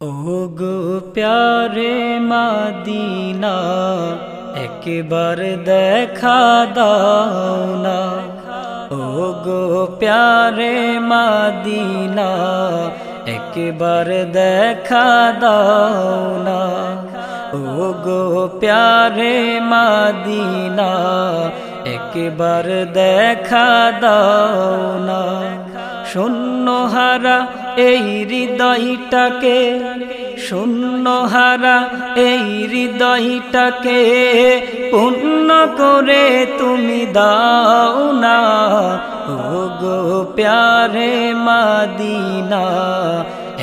ও গো প্যারে মাদিনা, একবার দেখা দাও না। ও গো প্যারে মাদিনা, একবার দেখা দাও না। ও গো প্যারে মাদিনা, একবার দেখা দাও না। শূন্যহারা এই হৃদয়টাকে, শূন্যহারা এই হৃদয়টাকে পূর্ণ করে তুমি দাও না। ও গো প্যারে মাদিনা,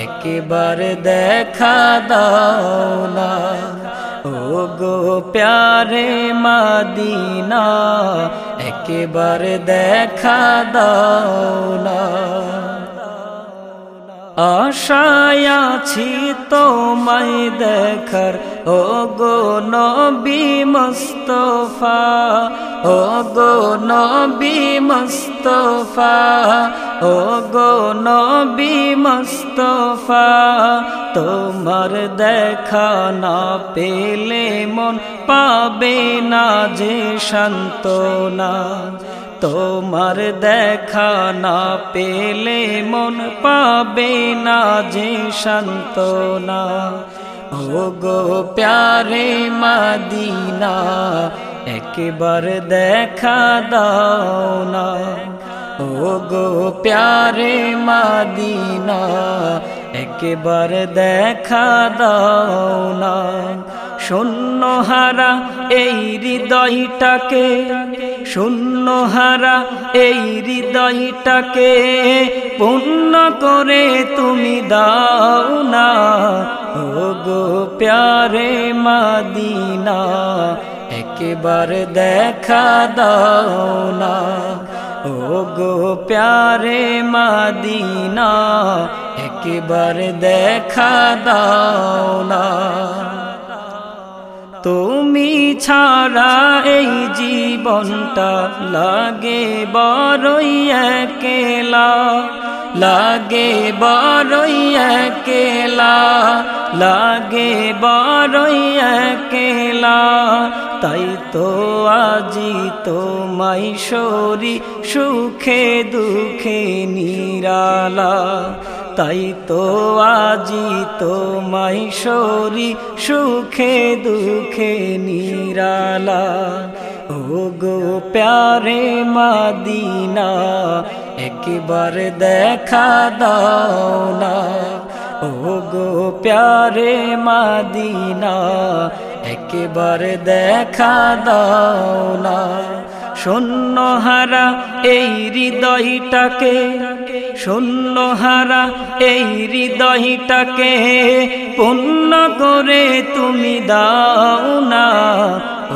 একেবারে দেখা দাও না। ও গো প্যারে মাদিনা, একেবারে দেখা দাও না। আশায় আছি তোমায় দেখার। ও গো নবী মুস্তফা ও গো নবী মুস্তফা ও গো নবী মুস্তফা, তোমার দেখা না পেলে মন পাবে না যে শান্তনা তোমার দেখা না পেলে মন পাবে না যে শান্তনা ও গো প্যারে মাদিনা, একবার দেখা দাও না। ও গো প্যারে মাদিনা, একবার দেখা দাও না। শূন্যহারা এই হৃদয়টাকে শূন্যহারা এই হৃদয়টাকে পূর্ণ করে তুমি দাও না। ও গো প্যারে মাদিনা, একবার দেখা দাও না। ও গো প্যারে মাদিনা, একবার দেখা দাও না। তুমি ছাড়া এই জীবনটা লাগে বড়ই একেলা, লাগে বড়ই একেলা, লাগে বড়ই একেলা। তাই তো আজি তোমায় সরি, সুখে দুঃখে নিরালা। তাই তো আজি তোমায় সরি সুখে দুঃখে নিরালা। ও গো প্যারে মাদিনা, একবার দেখা দাও না। ও গো প্যারে মাদিনা, একবার দেখা দাও না। শূন্য হারা এই হৃদয়টাকে শূন্যহারা এই হৃদয়টাকে পূর্ণ করে তুমি দাও না।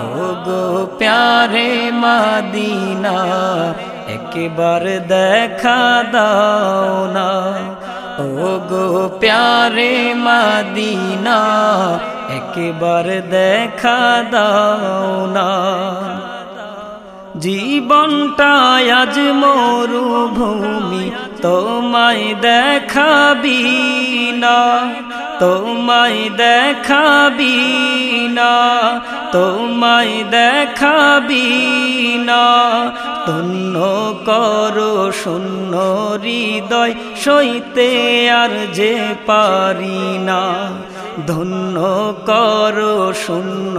ও গো প্যারে মাদিনা, একবার দেখা দাও না। ও গো প্যারে মাদিনা, একবার দেখা দাও না। জীবনটা আজ মরুভূমি, তোমায় দেখাবি না, তোমায় দেখাবি না, তোমায় দেখাবি না। তন্ন করো শূন্য হৃদয়, সইতে আর যে পারি না। ধন্য কর শূন্য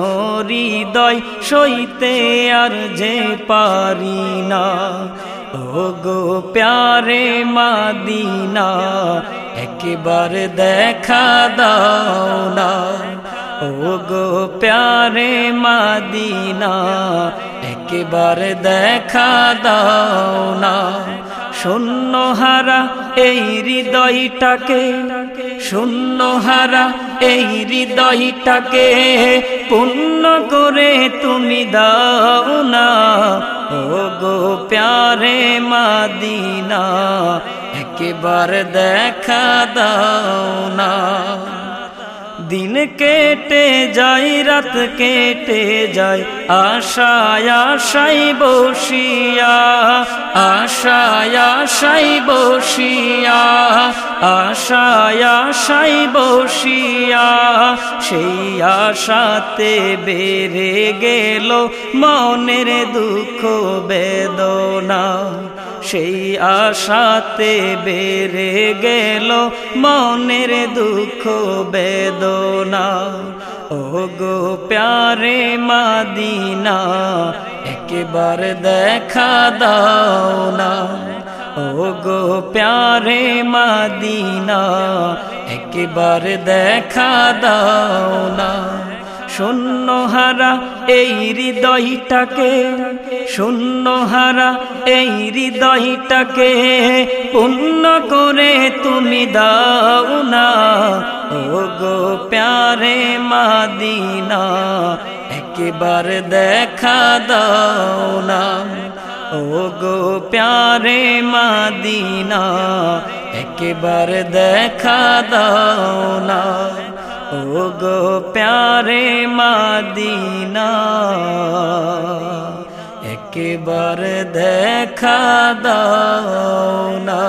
হৃদয় সইতে আর যে পারি না। ও গো প্যারে মাদিনা, একবার দেখা দাও না। ও গো প্যারে মাদিনা, একবার দেখা দাও না। শূন্য হারা এই হৃদয়টাকে শূন্যহারা, এই হৃদয়টাকে পূর্ণ করে তুমি দাও না। ও গো প্যারে মাদিনা, একবার দেখা দাও না। দিন কেটে যায়, রাত কেটে যায়, আশায় আশাই বসিয়া আশায় আশাই বসিয়া, আশায় আশাই বসিয়া, সেই আশাতে বেড়ে গেল মনের দুঃখ বেদনা। সেই আশাতে বেড়ে গেল মনের দুঃখ বেদনা। ও গো প্যারে মাদিনা একবার দেখা দাও না। ও গো প্যারে মাদিনা, একবার দেখা দাও না। শূন্য শূন্যহারা এই হৃদয়টাকে, শূন্যহারা এই হৃদয়টাকে পূর্ণ করে তুমি দাও না। ও গো প্যারে মাদিনা একবার দেখা দাও না। ও গো প্যারে মাদিনা, একবার দেখা দাও না। ও গো প্যারে মাদিনা, একবার দেখা দাও না।